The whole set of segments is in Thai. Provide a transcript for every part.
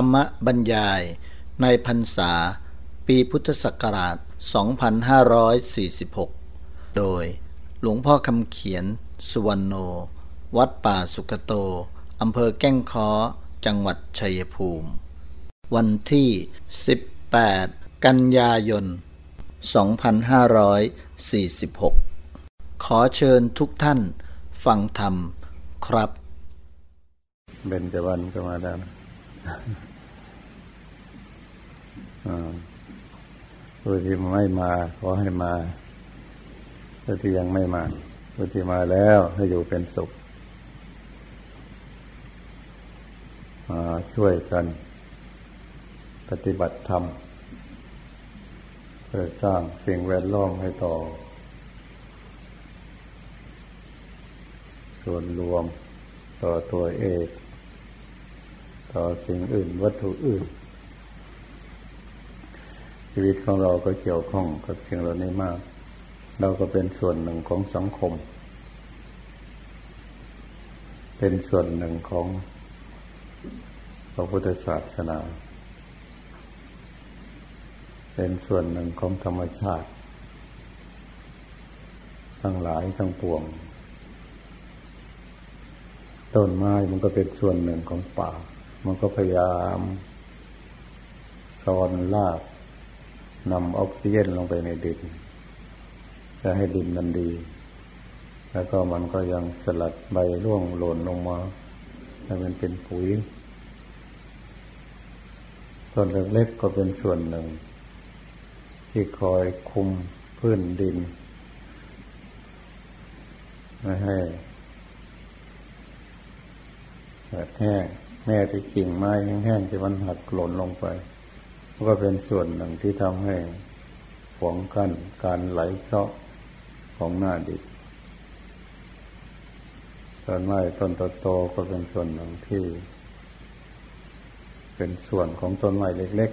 รรมบรรยายในพรรษา ปีพุทธศักราช 2546 โดยหลวงพ่อคำเขียน สุวรรณโน วัดป่าสุกโต อำเภอแก้งค้อ จังหวัดชัยภูมิ วันที่ 18 กันยายน 2546 ขอเชิญทุกท่านฟังธรรมครับ เบญจวรรณก็มาแล้ว ผู้ที่ไม่มา ขอให้มาผู้ที่ยังไม่มาผู้ที่มาแล้วให้อยู่เป็นสุขมาช่วยกัน ปฏิบัติธรรมเพื่อสร้างสิ่งแวดล้อมให้ต่อ ส่วนรวมต่อตัวเอกต่อสิ่งอื่นวัตถุอื่น ชีวิตของเราก็เกี่ยวข้องกับสิ่งเหล่านี้มาก เราก็เป็นส่วนหนึ่งของสังคม เป็นส่วนหนึ่งของพระพุทธศาสนา เป็นส่วนหนึ่งของธรรมชาติ ทั้งหลายทั้งปวง ต้นไม้มันก็เป็นส่วนหนึ่งของป่า มันก็พยายามสอนลาก นำออกซิเจนลงไปในดินจะให้ดินมันดี แล้วก็มันก็ยังสลัดใบร่วงหล่นลงมาให้มันเป็นปุ๋ยต้นเล็กๆก็เป็นส่วนหนึ่ง ที่คอยคุมพื้นดิน ไม่ให้แห้งแม่ที่กิ่งไม้แห้งๆที่มันหักหล่นลงไป ก็เป็นส่วนหนึ่งที่ทำให้ขวงกั้นการไหลเจาะของหน้าดิบต้นไม้ต้นโตๆก็เป็นส่วนหนึ่งที่ เป็นส่วนของต้นไม้เล็ก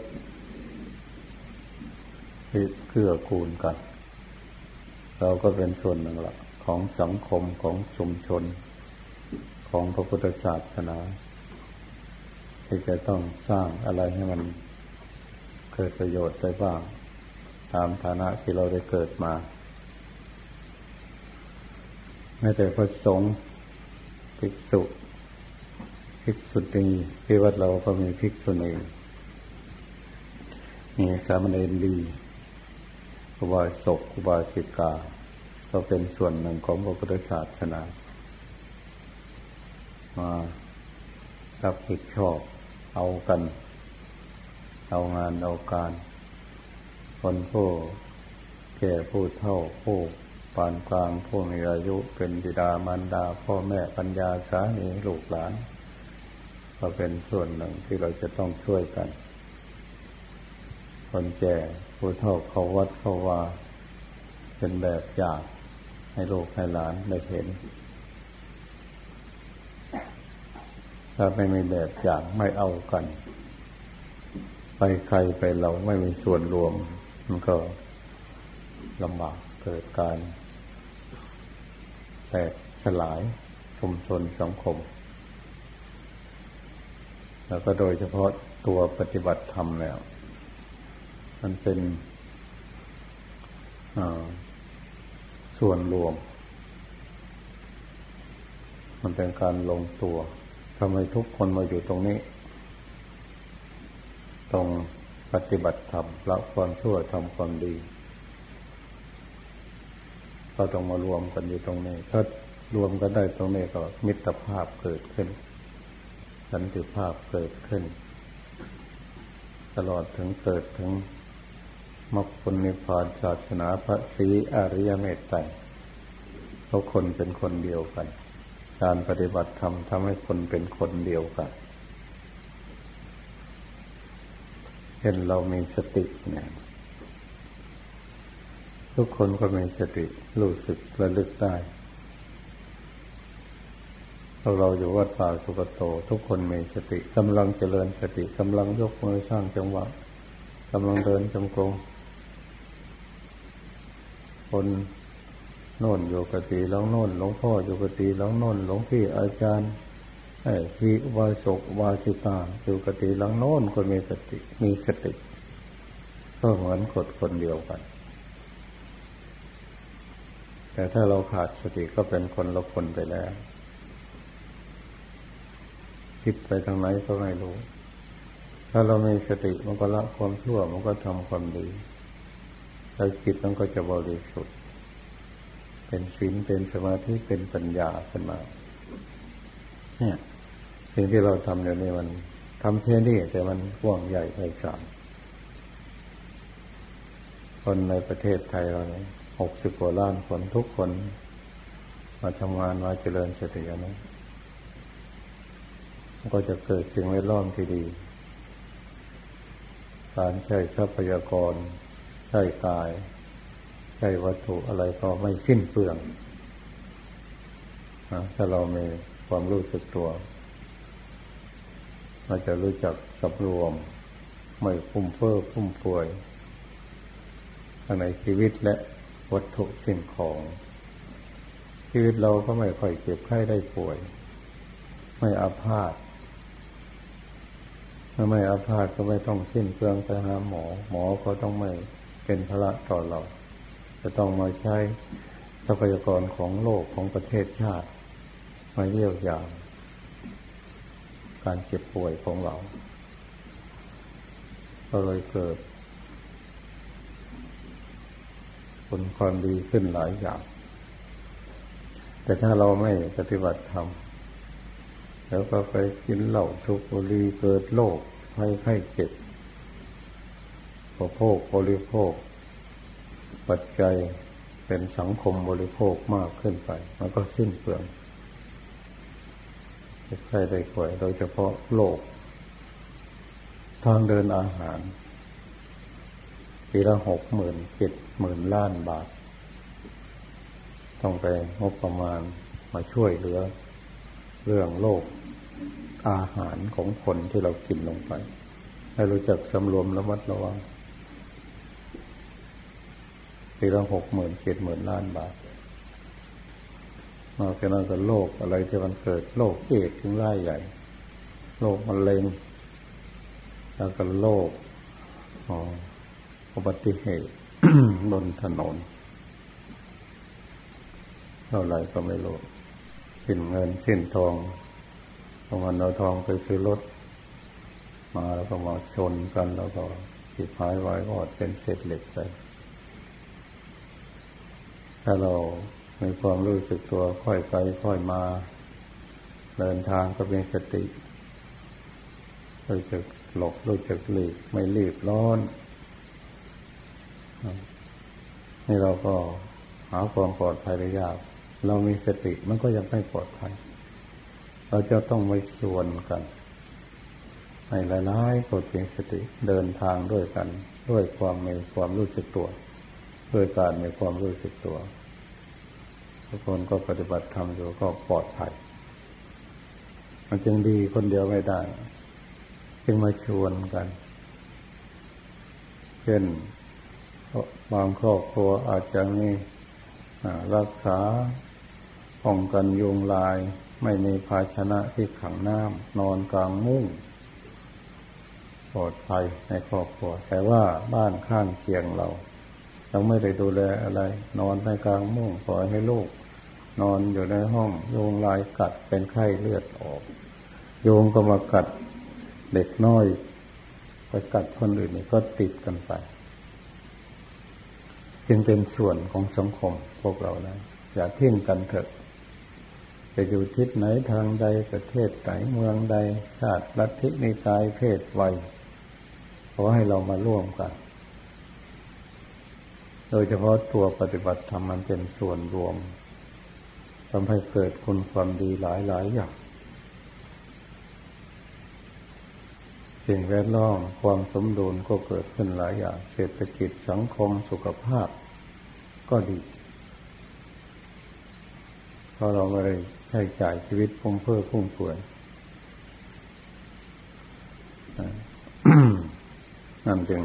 ๆที่เกื้อกูลกัน เราก็เป็นส่วนหนึ่งละของสังคมของชุมชน ของพระพุทธศาสนา ที่จะต้องสร้างอะไรให้มัน เกิดประโยชน์ได้บ้าง ตามฐานะที่เราได้เกิดมา ไม่แต่พระสงฆ์ภิกษุภิกษุณีที่วัดเราก็มีภิกษุณีมีสามเณรดีครูบาศกครูบาสิกา ก็เป็นส่วนหนึ่งของพระพุทธศาสนา มารับผิดชอบเอากัน เอางานเอาการ คนผู้แก่ผู้เฒ่าผู้ปานกลางผู้มีอายุเป็นบิดามารดา พ่อแม่ปัญญาสามีลูกหลาน ก็เป็นส่วนหนึ่งที่เราจะต้องช่วยกัน คนแก่ผู้เฒ่าเขาวัดเขาว่า เป็นแบบอย่างให้ลูกให้หลานได้เห็น ถ้าไม่มีแบบอย่างไม่เอากัน ไปใครไปเราไม่มีส่วนรวม มันก็ลำบากเกิดการแตกสลายชุมชนสังคม แล้วก็โดยเฉพาะตัวปฏิบัติธรรมแล้ว มันเป็นส่วนรวม มันเป็นการลงตัวทำไมทุกคนมาอยู่ตรงนี้ รงปฏิบัติธรรมละความชั่วทำความดี ก็ต้องมารวมกันอยู่ตรงนี้ ถ้ารวมกันได้ตรงนี้ก็มิตรภาพเกิดขึ้น สันติภาพเกิดขึ้น ตลอดถึงเกิดถึงมรรคผลนิพพานศาสนาพระศรีอริยเมตไตรทุกคนเป็นคนเดียวกัน การปฏิบัติธรรมทำให้คนเป็นคนเดียวกัน เห็นเรามีสติเนี่ยทุกคนก็มีสติรู้สึกระลึกได้เราเราอยู่วัดป่าสุกโต ทุกคนมีสติกำลังเจริญสติกำลังยกมือสร้างจังหวะกำลังเดินจงกรมคนโน่นอยู่กติหลวงโน่นหลวงพ่ออยู่กติหลวงโน่นหลวงพี่อาจารย์ ไอ้ที่วาสกวาสิตาอยู่กติหลังโน้นก็มีสติ มีสติก็เหมือนคนคนเดียวกัน แต่ถ้าเราขาดสติก็เป็นคนละคนไปแล้ว คิดไปทางไหนก็ไม่รู้ ถ้าเรามีสติมันก็ละความชั่วมันก็ทำความดีแล้วจิตมันก็จะบริสุทธิ์ เป็นศีลเป็นสมาธิเป็นปัญญาขึ้นมาเนี่ย สิ่งที่เราทำอยู่นี้มันทำแค่นี้แต่มันกว้างใหญ่ไพศาลคนในประเทศไทยเราเนี่ยหกสิบกว่าล้านคนทุกคน มาทำงานมาเจริญสตินะก็จะเกิดสิ่งแวดล้อมที่ดี การใช้ทรัพยากร ใช้กาย ใช้วัตถุอะไรก็ไม่สิ้นเปลืองถ้าเรามีความรู้สึกตัว เราจะรู้จักสับรวม ไม่พุ่มเฟ้อพุ่มป่วยในชีวิตและวัตถุสิ่งของ ชีวิตเราก็ไม่ค่อยเจ็บไข้ได้ป่วย ไม่อาพาธถ้าไม่อาพาธก็ไม่ต้องสิ้นเปลืองไปหาหมอ หมอก็ต้องไม่เป็นภาระต่อเรา จะต้องมาใช้ทรัพยากรของโลกของประเทศชาติมาเยียวยา การเจ็บป่วยของเราก็เลยเกิด ผลความดีขึ้นหลายอย่าง แต่ถ้าเราไม่ปฏิบัติธรรมแล้วก็ไปกินเหล้าทุกบุรีเกิดโรคไข้ไข้เจ็บริโภคบริโภค ปัจจัยเป็นสังคมบริโภคมากขึ้นไป มันก็สิ้นเปลือง ใครได้ป่วยโดยเฉพาะโรคทางเดินอาหารปีละหกหมื่นเจ็ดหมื่นล้านบาท ต้องไปงบประมาณมาช่วยเหลือ เรื่องโรคอาหารของคนที่เรากินลงไป ให้รู้จักสำรวมระมัดระวังปีละหกหมื่นเจ็ดหมื่นล้านบาท นอกจากนั้นก็โรคอะไรที่มันเกิดโรคเอดถึงร่ายใหญ่โรคมะเร็งแล้วก็โรคอุบัติเหตุบนถนน เท่าไรก็ไม่รู้สิ้นเงินสิ้นทองเอาเงินเอาทองไปซื้อรถมาแล้วก็มาชนกันแล้วก็สิบหายไว้ก็เป็นเศษเหล็กไปถ้าเรา มีความรู้สึกตัวค่อยไปค่อยมาเดินทางก็เป็นสติรู้จักหลบรู้จักหลีกไม่รีบร้อนนี่เราก็หาความปลอดภัยได้ยากเรามีสติมันก็ยังไม่ปลอดภัย เราจะต้องไม่ชวนกันให้หลายๆคนเป็นสติเดินทางด้วยกัน ด้วยความมีความรู้สึกตัว ด้วยการมีความรู้สึกตัว ทุกคนก็ปฏิบัติธรรมอยู่ก็ปลอดภัย มันจึงดีคนเดียวไม่ได้ จึงมาชวนกัน เช่นบางครอบครัวอาจจะมีรักษาป้องกันยุงลาย ไม่มีภาชนะที่ขังน้ำนอนกลางมุ้งปลอดภัยในครอบครัว แต่ว่าบ้านข้างเคียงเรา เราไม่ได้ดูแลอะไร นอนในกลางมุ้งปล่อยให้ลูก นอนอยู่ในห้องโยงลายกัดเป็นไข้เลือดออก โยงก็มากัดเด็กน้อยไปกัดคนอื่นนี่ก็ติดกันไป จึงเป็นส่วนของสังคมพวกเรานะอย่าทิ้งกันเถอะจะอยู่ทิศไหนทางใดประเทศไหนเมืองใดชาติลัทธินิกายเพศวัยขอให้เรามาร่วมกัน โดยเฉพาะตัวปฏิบัติธรรมมันเป็นส่วนรวมทำให้เกิดคุณความดีหลายหลายอย่าง สิ่งแวดล้อมความสมดุลก็เกิดขึ้นหลายอย่าง เศรษฐกิจสังคมสุขภาพก็ดีเพราะเราไม่ได้ใช้จ่ายชีวิตพุ่มเพื่อพุ่มป่วยนั่นจึง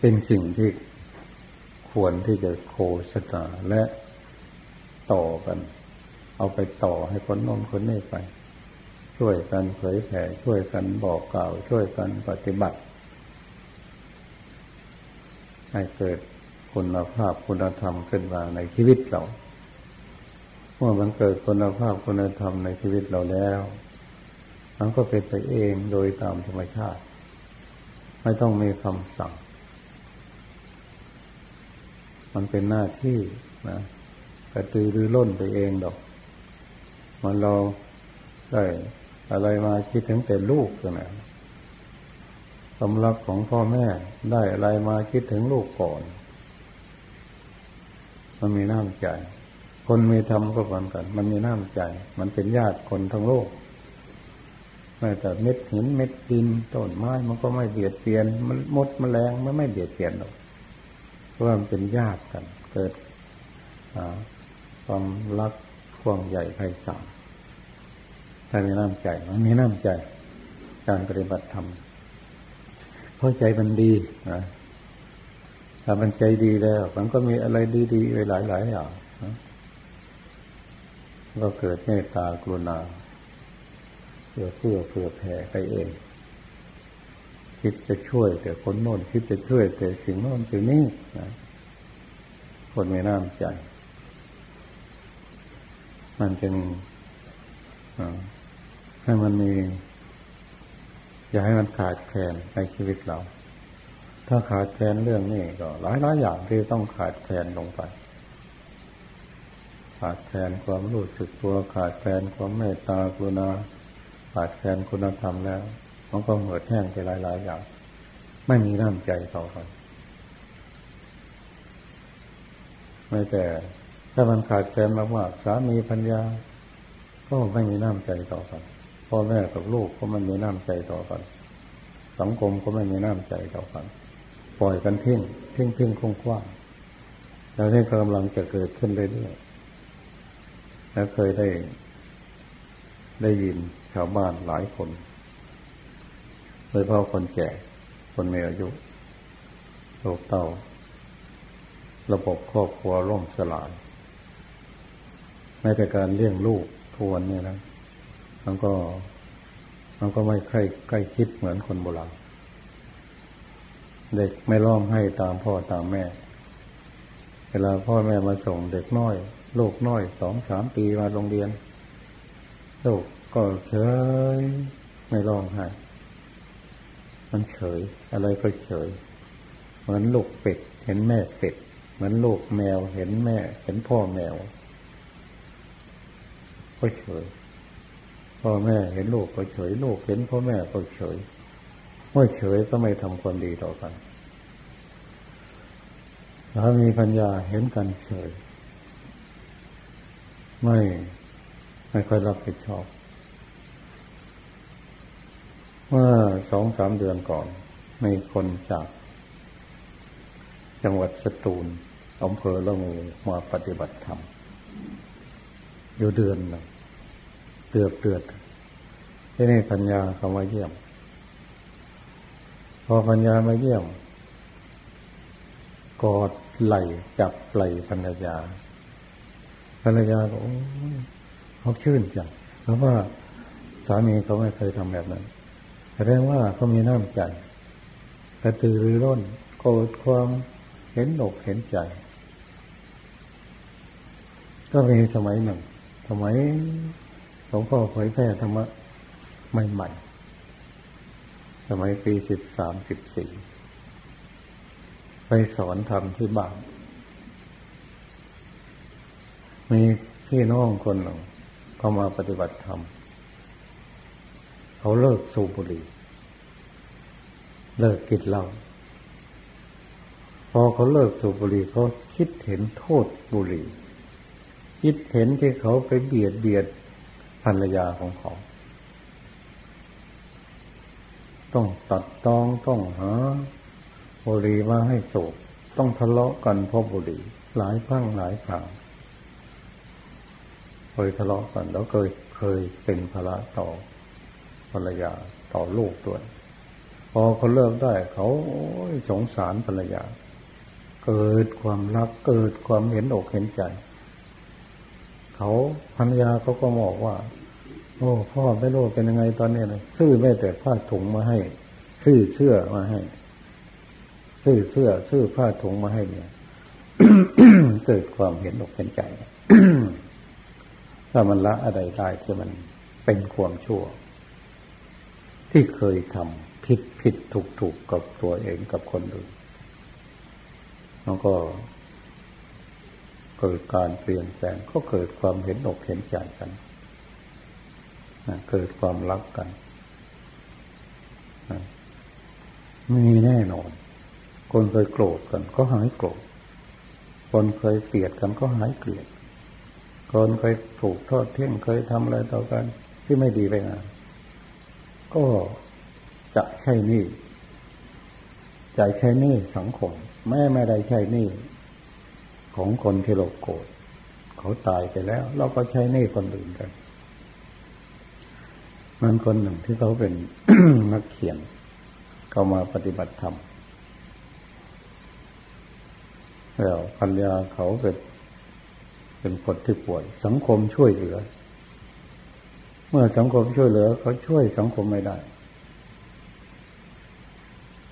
เป็นสิ่งที่ ควรที่จะโคสตาและต่อกัน เอาไปต่อให้คนน้นคนนี้ไป ช่วยกันเผยแผ่ช่วยกันบอกกล่าว ช่วยกันปฏิบัติ ให้เกิดคุณภาพคุณธรรมขึ้นมาในชีวิตเราเมื่อมันเกิดคุณภาพคุณธรรมในชีวิตเราแล้วมันก็เป็นไปเองโดยตามธรรมชาติ ไม่ต้องมีคำสั่ง มันเป็นหน้าที่นะกระตือรือร้นไปเองดอก มันเราได้อะไรมาคิดถึงแต่ลูกตัวไหนสำลักของพ่อแม่ได้อะไรมาคิดถึงลูกก่อน มันมีน้ำใจ คนมีธรรมก็เหมือนกัน มันมีน้ำใจ มันเป็นญาติคนทั้งโลกแม้แต่เม็ดหินเม็ดดินต้นไม้มันก็ไม่เบียดเบียน มันมดมแมลงมันไม่เบียดเบียนหรอก เพราะมันเป็นญาติกัน เกิดความรักข่วงใหญ่ไพศาลถ้ามีน้ำใจมันมีน้ำใจ การปฏิบัติธรรมเพราะใจมันดีนะถ้ามันใจดีแล้ว มันก็มีอะไรดีๆไว้หลายๆอย่างก็เกิดเมตตากรุณาเพื่อเพื่อเพื่อแผ่ไปเอง คิดจะช่วย แต่คนโน้นคิดจะช่วย แต่สิ่งโน้นสิ่งนี้นะคนมีน้ำใจ มันจึงให้มันมี อย่าให้มันขาดแคลนในชีวิตเรา ถ้าขาดแคลนเรื่องนี้ก็หลายหลายอย่างที่ต้องขาดแคลนลงไป ขาดแคลนความรู้สึกตัว ขาดแคลนความเมตตากรุณาขาดแคลนคุณธรรมแล้ว มันก็เหมือดแห้งไปหลายหลายอย่าง ไม่มีน้ำใจต่อกันไม่แต่ ถ้ามันขาดแคลนมากๆสามีปัญญา ก็ไม่มีน้ำใจต่อกันพ่อแม่กับลูกก็ไม่มีน้ำใจต่อกัน สังคมก็ไม่มีน้ำใจต่อกัน ปล่อยกันทิ้งทิ้งทิ้งคงกว้างแล้วนี่กำลังจะเกิดขึ้นเรื่อยๆแล้วเคยได้ได้ยินชาวบ้านหลายคน ดยเฉพาะคนแก่ คนมีอายุโรคเต้า ระบบครอบครัวร่มสลายแม้แต่การเลี้ยงลูกทวนเนี่ยนะมันก็มันก็ไม่ใกล้ใกล้คิดเหมือนคนโบราณเด็กไม่ร้องให้ตามพ่อตามแม่ เวลาพ่อแม่มาส่งเด็กน้อยลูกน้อยสองสามปีมาโรงเรียนลูกก็เฉยไม่ร้องไห้ มันเฉย อะไรก็เฉย เหมือนลูกเป็ด เห็นแม่เป็ด เหมือนลูกแมว เห็นแม่ เห็นพ่อแมว ก็เฉย พ่อแม่เห็นลูกก็เฉย ลูกเห็นพ่อแม่ก็เฉย เมื่อเฉยก็ไม่ทำความดีต่อกันถ้ามีปัญญาเห็นกันเฉย ไม่ ไม่ค่อยรับผิดชอบ เมื่อสองสามเดือนก่อน มีคนจาก จังหวัดสตูลอำเภอละงูมาปฏิบัติธรรมอยู่เดือนหนึ่งเดือดเดือดที่นี่ปัญญาเขามาเยี่ยม พอปัญญามาเยี่ยม กอดไหลจับไหลปัญญาภรรยาเขาชื่นใจเพราะว่าสามีเขาไม่เคยทำแบบนั้น แสดงว่าเขามีน้ำใจกระตือรือร้นโกรธความเห็นอกเห็นใจ ก็มีสมัยหนึ่ง สมัยหลวงพ่อเผยแพร่ธรรมะใหม่ๆ สมัยปีสิบสามสิบสี่ไปสอนธรรมที่บ้าน มีพี่น้องคนหนึ่งเขามาปฏิบัติธรรม เขาเลิกสูบบุหรี่ เลิกกินเหล้าพอเขาเลิกสูบบุหรี่เขาคิดเห็นโทษบุหรี่ คิดเห็นที่เขาไปเบียดเบียดภรรยาของเขา ต้องตัดตองต้องหาบุหรี่มาให้สูบต้องทะเลาะกันเพราะบุหรี่หลายครั้งหลายครั้งเคยทะเลาะกันแล้วเคยเคยเป็นภาระต่อ ภรรยาต่อลูกด้วย พอเขาเลิกได้ เขาสงสารภรรยา เกิดความรักเกิดความเห็นอกเห็นใจ เขาภรรยาเขาก็บอกว่า โอ้พ่อไม่รู้เป็นยังไงตอนนี้เลยซื้อแม่แต่ผ้าถุงมาให้ ซื้อเสื้อมาให้ ซื้อเสื้อซื้อผ้าถุงมาให้เนี่ยเกิดความเห็นอกเห็นใจถ้ามันละอะไรได้ที่มันเป็นความชั่ว ที่เคยทำผิดผิดถูกถูกกับตัวเองกับคนอื่นแล้วก็เกิดการเปลี่ยนแปลงก็เกิดความเห็นอกเห็นใจกันเกิดความรักกันมีแน่นอน คนเคยโกรธกัน ก็หายโกรธ คนเคยเกลียดกันก็หายเกลียด คนเคยถูกทอดเที่ยงเคยทำอะไรต่อกัน ที่ไม่ดีไปงาน ก็จะใช่นี่ใจใช่นี่สังคมแม่ไม่ได้ใช่นี่ของคนที่เราโกรธเขาตายไปแล้ว เราก็ใช้นี่คนอื่นกัน มันคนหนึ่งที่เขาเป็นนักเขียน เขามาปฏิบัติธรรมแล้วปัญญาเขาเป็นเป็นคนที่ป่วย สังคมช่วยเหลือ มื่อสังคมช่วยเหลือเขาช่วยสังคมไม่ได้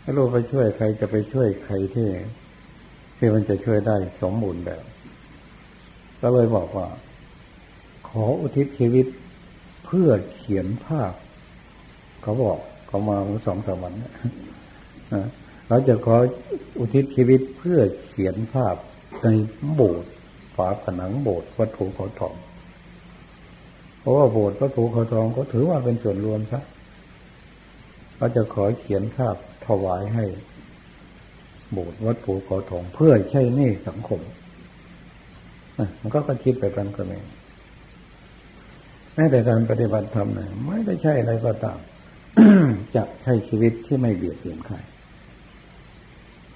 ถ้าเราไปช่วยใครจะไปช่วยใครที่ที่มันจะช่วยได้สมบูรณ์แบบก็เลยบอกว่า ขออุทิศชีวิตเพื่อเขียนภาพ เขาบอกเขามาสองสามวันนะเราจะขออุทิศชีวิตเพื่อเขียนภาพในโบสถ์ฝาผนังโบสถ์วัตถุเขาทอง เพราะว่าโบสถ์วัตถุเขาทองก็ถือว่าเป็นส่วนรวมซะเราจะขอเขียนภาพถวายให้ โบสถ์วัดปูขอทองเพื่อใช้นี่สังคมมันก็คิดไปกันก็ไม่แม้แต่การปฏิบัติธรรมเนี่ยไม่ได้ใช่อะไรก็ตามจะใช้ชีวิตที่ไม่เบียดเบียนใคร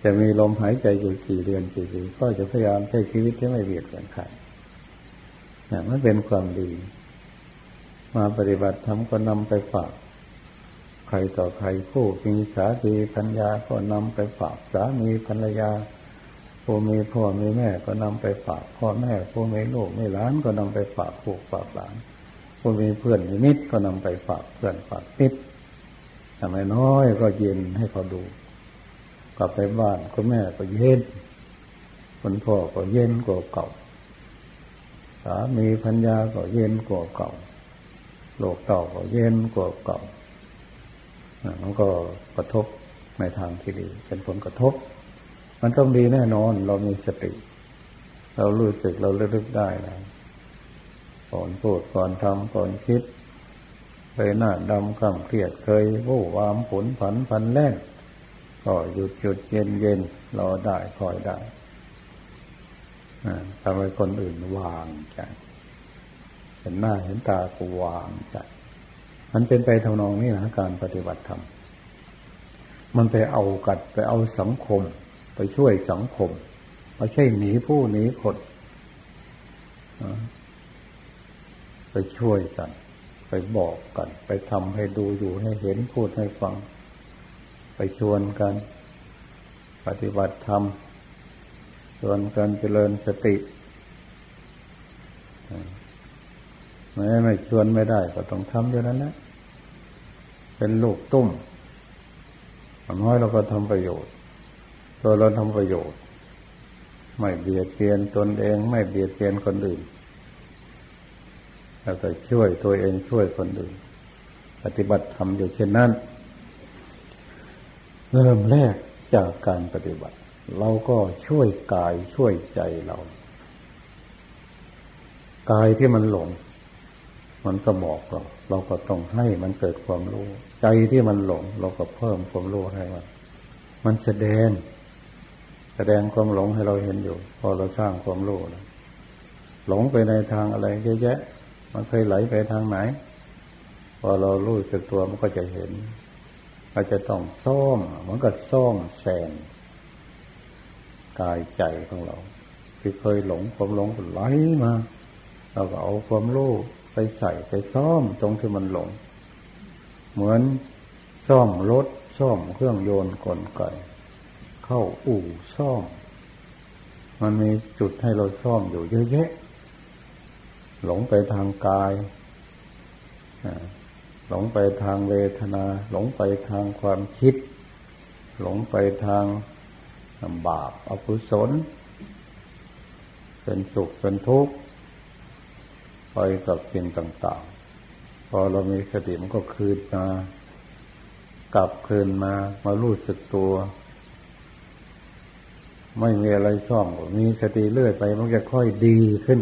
จะมีลมหายใจอยู่กี่เดือนกี่ปีก็จะพยายามใช้ชีวิตที่ไม่เบียดเบียนใครมันเป็นความดี มาปฏิบัติธรรมก็นำไปฝาก ใครต่อใครผู้มีสามีพัญญาก็นำไปฝากสามีภรรยาผู้มีพ่อมีแม่ก็นำไปฝากพ่อแม่ผู้มีลูกมีหลานก็นำไปฝากผูกฝากหลานผู้มีเพื่อนมีมิตรก็นำไปฝากเพื่อนฝากมิตรทำไมน้อยก็เย็นให้เขาดูกลับไปบ้านคุณแม่ก็เย็นคุณพ่อก็เย็นกว่าเก่าสามีพัญญาก็เย็นกว่าเก่า โลกเต่าก็เย็นกว่าเก่ามันก็กระทบในทางที่ดี เป็นผลกระทบ มันต้องดีแน่นอน เรามีสติ เรารู้สึกเราเลึกได้นะก่อนพูดก่อนทำก่อนคิดเคยหน้าดำกำเครียดเคยวู่วามผลผันพันแล่นก็หยุดหยุดเย็นเย็นรอได้คอยได้ทำให้คนอื่นวางใจ ห็นหน้าเห็นตาก็วางใจมันเป็นไปทำนองนี้นะการปฏิบัติธรรมมันไปเอากัดไปเอาสังคม ไปช่วยสังคมไม่ใช่หนีผู้หนีคนไปช่วยกัน ไปบอกกัน ไปทำให้ดูอยู่ให้เห็นพูดให้ฟัง ไปชวนกัน ปฏิบัติธรรมชวนกันเจริญสติ แม้ไม่ชวนไม่ได้ก็ต้องทำอยู่นั้นนะเป็นลูกตุ้มน้อยเราก็ทำประโยชน์ ตัวเราทำประโยชน์ ไม่เบียดเบียนตนเอง ไม่เบียดเบียนคนอื่น แล้วก็ช่วยตัวเองช่วยคนอื่น ปฏิบัติทำอยู่เช่นนั้น เริ่มแรกจากการปฏิบัติ เราก็ช่วยกายช่วยใจเรา กายที่มันหลง มันก็บอกเรา เราก็ต้องให้มันเกิดความรู้ ใจที่มันหลง เราก็เพิ่มความรู้ให้มัน มันแสดง แสดงความหลงให้เราเห็นอยู่ พอเราสร้างความรู้แล้วหลงไปในทางอะไรเยอะแยะ มันเคยไหลไปทางไหน พอเรารู้จักตัวมันก็จะเห็นเราจะต้องซ่อมมันก็ซ่อมแสงกายใจของเรา ที่เคยหลงความหลงไหลมาเราก็เอาความรู้ ไปใส่ไปซ่อมตรงที่มันหลง เหมือนซ่อมรถซ่อมเครื่องโยนกลไกเข้าอู่ซ่อม มันมีจุดให้เราซ่อมอยู่เยอะแยะ หลงไปทางกายหลงไปทางเวทนา หลงไปทางความคิด หลงไปทางบาปอกุศล เป็นสุขเป็นทุกข์ ไปกับสิ่งต่าง ๆ พอเรามีสติมันก็คืนมากลับคืนมามารู้สึกตัว ไม่มีอะไรช่องมีสติเลื่อยไป มันจะค่อยดีขึ้น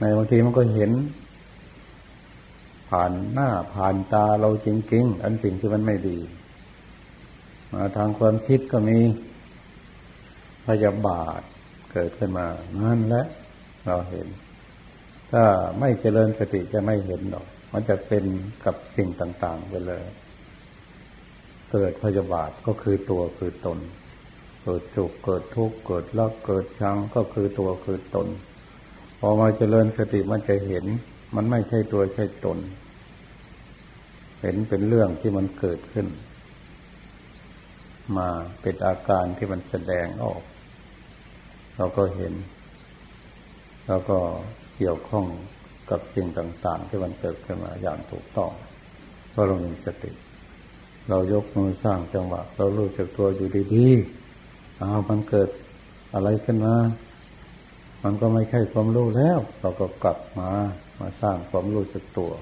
ในบางทีมันก็เห็น ผ่านหน้าผ่านตาเราจริงๆอันสิ่งที่มันไม่ดี มาทางความคิดก็มีพยาบาทเกิดขึ้นมานั่นแหละเราเห็น ถ้าไม่เจริญสติจะไม่เห็นหรอก มันจะเป็นกับสิ่งต่างๆไปเลย เกิดพยาบาทก็คือตัวคือตน เกิดสุขเกิดทุกข์เกิดรักเกิดชังก็คือตัวคือตน พอมาเจริญสติมันจะเห็น มันไม่ใช่ตัวใช่ตน เห็นเป็นเรื่องที่มันเกิดขึ้น มาเป็นอาการที่มันแสดงออก เราก็เห็น แล้วก็ เกี่ยวข้องกับสิ่งต่าง ๆ ที่มันเกิดขึ้นมาอย่างถูกต้องเพราะเรามีสติ เรายกมือสร้างจังหวะ เรารู้จักตัวอยู่ดีๆเอามันเกิดอะไรขึ้นมา มันก็ไม่ใช่ความรู้แล้ว เราก็กลับมามาสร้างความรู้สึกตัว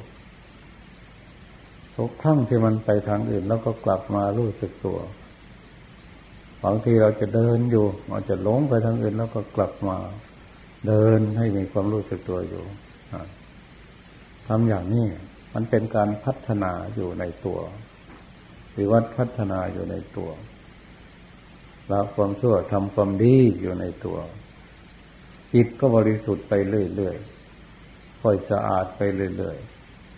ทุกครั้งที่มันไปทางอื่น แล้วก็กลับมารู้สึกตัวบางทีเราจะเดินอยู่อาจจะหลงไปทางอื่นแล้วก็กลับมา เดินให้มีความรู้สึกตัวอยู่ทำอย่างนี้มันเป็นการพัฒนาอยู่ในตัววิวัฒพัฒนาอยู่ในตัวละความชั่วทำความดีอยู่ในตัวจิตก็บริสุทธิ์ไปเรื่อยๆค่อยสะอาดไปเรื่อย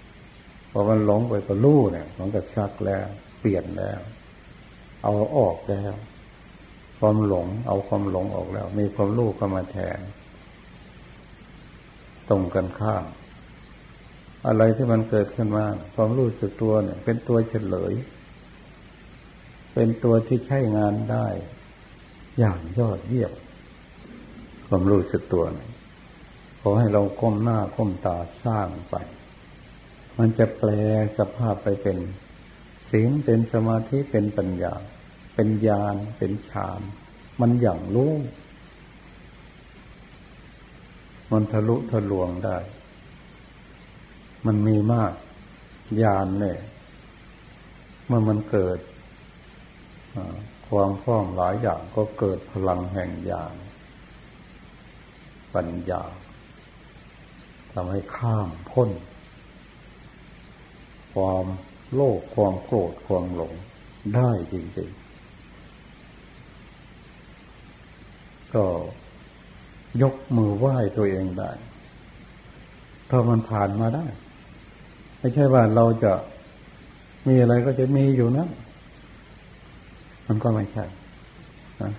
ๆพอมันหลงไปก็รู้เนี่ยมันก็ชักแล้ว เปลี่ยนแล้ว เอาออกแล้ว ความหลง เอาความหลงออกแล้ว มีความรู้เข้ามาแทน ตรงกันข้าม อะไรที่มันเกิดขึ้นมา ความรู้สึกตัวเนี่ย เป็นตัวเฉลย เป็นตัวที่ใช้งานได้ อย่างยอดเยี่ยมความรู้สึกตัวเนี่ยขอให้เราก้มหน้าก้มตาสร้างไป มันจะแปลสภาพไปเป็นสิ่งเป็นสมาธิเป็นปัญญา เป็นญาณเป็นฌานมันอย่างรู้ มันทะลุทะลวงได้ มันมีมากญาณเนี่ยเมื่อมันเกิดความคล่องหลายอย่างก็เกิดพลังแห่งญาณปัญญาทำให้ข้ามพ้น ความโลภความโกรธความหลงได้จริงๆก็ ยกมือไหว้ตัวเองได้ถ้ามันผ่านมาได้ ไม่ใช่ว่าเราจะมีอะไรก็จะมีอยู่นะมันก็ไม่ใช่นะ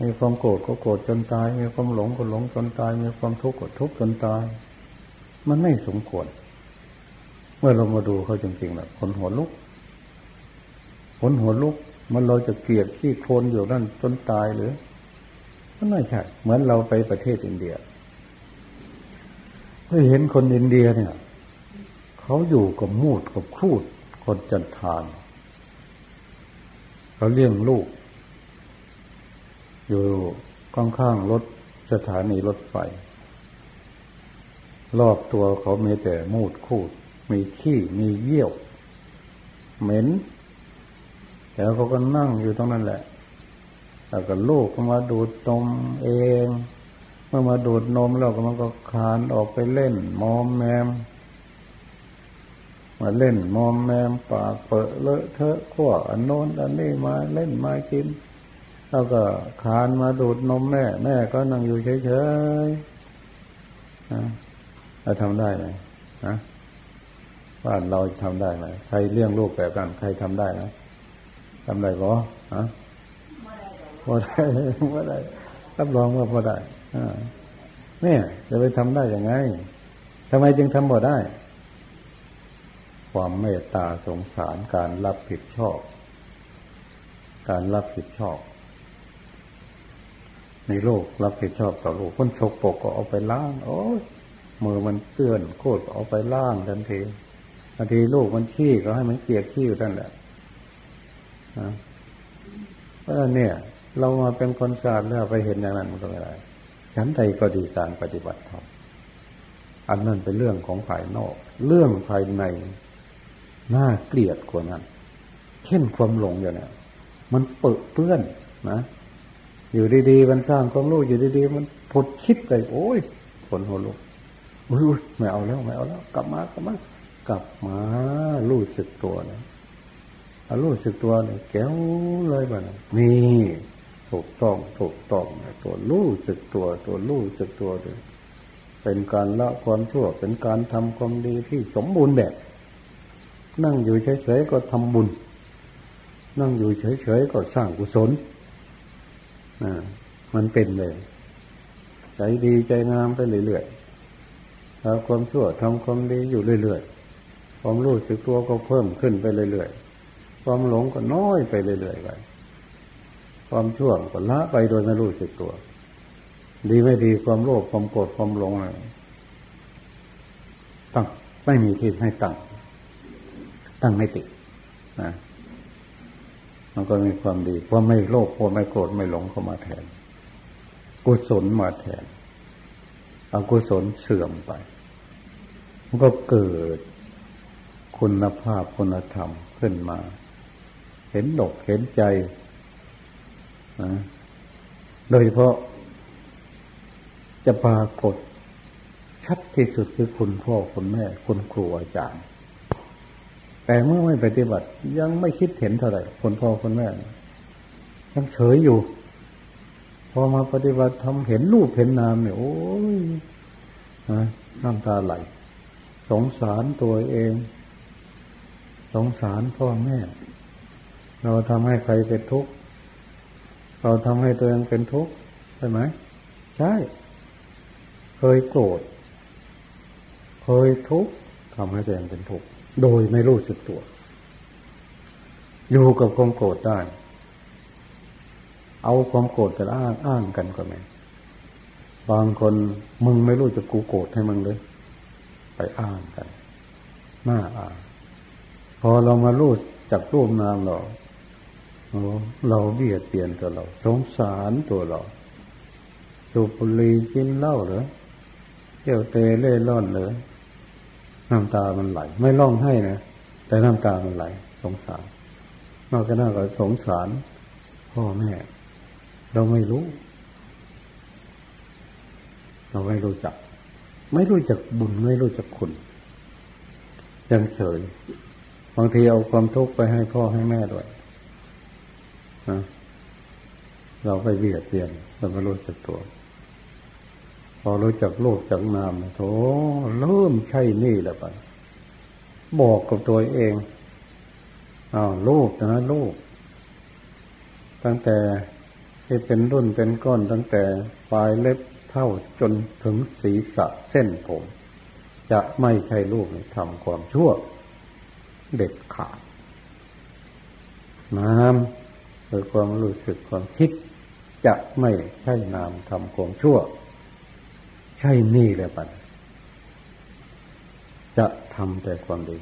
มีความโกรธก็โกรธจนตาย มีความหลงก็หลงจนตาย มีความทุกข์ก็ทุกข์จนตาย มันไม่สมควร เมื่อเรามาดูเขาจริงๆแบบคนหัวลุกคนหัวลุก มันเราจะเกลียดที่โคนอยู่นั่นจนตายหรือ มันไม่ใช่เหมือนเราไปประเทศอินเดียเราเห็นคนอินเดียเนี่ย เขาอยู่กับมูดกับครูด คนจันทาน เขาเลี้ยงลูก อยู่ข้างๆรถสถานีรถไฟ รอบตัวเขามีแต่มูดคูด มีขี้มีเยี่ยว เหม็น แล้วเขาก็นั่งอยู่ตรงนั้นแหละ แล้วก็ลูกมาดูดนมเอง เมื่อมาดูดนมแล้วก็มันก็คานออกไปเล่น มอมแมม มาเล่นมอมแมมปากเปิดเลอะเทอะขั้วอันโน้นอันนี้มาเล่นมากิน แล้วก็คานมาดูดนมแม่ แม่ก็นั่งอยู่เฉยๆนะเราทำได้ไหมนะบ้านเราทำได้ไหมใครเลี้ยงลูกแบบนั้นใครทำได้ไหมทำได้หรอฮะ พอได้พอได้รับรองว่าพอได้เนี่ยจะไปทำได้ยังไงทำไมจึงทำบ่ได้ ความเมตตาสงสารการรับผิดชอบ การรับผิดชอบ ในโลกรับผิดชอบต่อโลกคนชกปกก็เอาไปล้าง โอ้มือมันเตือนโคตรเอาไปล่างทันทีบางทีลูกมันขี้ก็ให้มันเกลียกขี้อยู่นั่นแหละเพราะเนี่ย เรามาเป็นคนสะอาดแล้วไปเห็นอย่างนั้นมันก็ไม่ได้ฉันใดก็ดีการปฏิบัติธรรมอันนั้นเป็นเรื่องของภายนอก เรื่องภายในน่าเกลียดกว่านั้น เช่นความหลงอย่างนี้มันเปื้อเปื้อนนะอยู่ดีๆมันสร้างความรู้อยู่ดีๆมันผุดคิดไปโอ้ยผลหัวลุกอุ้ยไม่เอาแล้วไม่เอาแล้ว กลับมากลับมากลับมารู้สึกตัวนะรู้สึกตัวเนี่ยแก้วเลยบ้านี่ ถูกต้องถูกต้องตัวรู้สึกตัว ตัวรู้สึกตัวเลยเป็นการละความชั่ว เป็นการทำความดีที่สมบูรณ์แบบ นั่งอยู่เฉยๆก็ทำบุญ นั่งอยู่เฉยๆก็สร้างกุศลอ่ามันเป็นเลยใจดีใจงามไปเรื่อยๆทำความชั่วทำความดีอยู่เรื่อยๆความรู้สึกตัวก็เพิ่มขึ้นไปเรื่อยๆความหลงก็น้อยไปเรื่อยๆไป ความชั่วก็ละไปโดยไม่รู้สึกตัว ดีไม่ดีความโลภความโกรธความหลงอะไรตั้งไม่มีที่ให้ตั้ง ตั้งไม่ติดนะมันก็มีความดีเพราะไม่โลภเพราะไม่โกรธไม่หลงเข้ามาแทน กุศลมาแทนอกุศลเสื่อมไป มันก็เกิดคุณภาพคุณธรรมขึ้นมา เห็นดกเห็นใจ โดยเฉพาะจะปรากฏชัดที่สุดคือคุณพ่อคุณแม่ คุณครูอาจารย์ แต่เมื่อไม่ปฏิบัติยังไม่คิดเห็นเท่าไหร่คุณพ่อคุณแม่ ยังเฉยอยู่ พอมาปฏิบัติทำเห็นรูปเห็นนามเนี่ยโอ้ยน้ำตาไหล สงสารตัวเอง สงสารพ่อแม่ เราทำให้ใครเป็นทุกข์ เราทำให้ตัวเองเป็นทุกข์ใช่ไหมใช่ เคยโกรธเคยทุกข์ทำให้ตัวเองเป็นทุกข์โดยไม่รู้สึกตัว อยู่กับความโกรธได้ เอาความโกรธกันอ้างอ้างกันก็ไม่บางคนมึงไม่รู้จะกูโกรธให้มึงเลย ไปอ้างกันหน้าอ่าพอเรามารู้จักรูปนามเรา เราเบียดเบียนตัวเรา สงสารตัวเราสูบบุหรี่กินเหล้าเหรอเที่ยวเตะเล่ร่อนเหรอน้ำตามันไหล ไม่ร้องให้นะแต่น้ำตามันไหล สงสาร นอกจากนั้นก็สงสาร พ่อแม่ เราไม่รู้ เราไม่รู้จัก ไม่รู้จักบุญไม่รู้จักคุณยังเฉยบางทีเอาความทุกข์ไปให้พ่อให้แม่ด้วย นะเราไปเบียดเบียนเราไม่รู้จักตัว พอรู้จักโลกจักนามโถเริ่มใช่นี่แหละปะบอกกับตัวเองอ้าวโลกนะโลก ตั้งแต่ที่เป็นรุ่นเป็นก้อนตั้งแต่ปลายเล็บเท่าจนถึงศีรษะเส้นผม จะไม่ใช่ลูกทำความชั่ว เด็ดขาด น้ำ โดยความรู้สึกความคิดจะไม่ใช่นามทำความชั่ว ใช่นี่แหละปัญจะทำแต่ความดี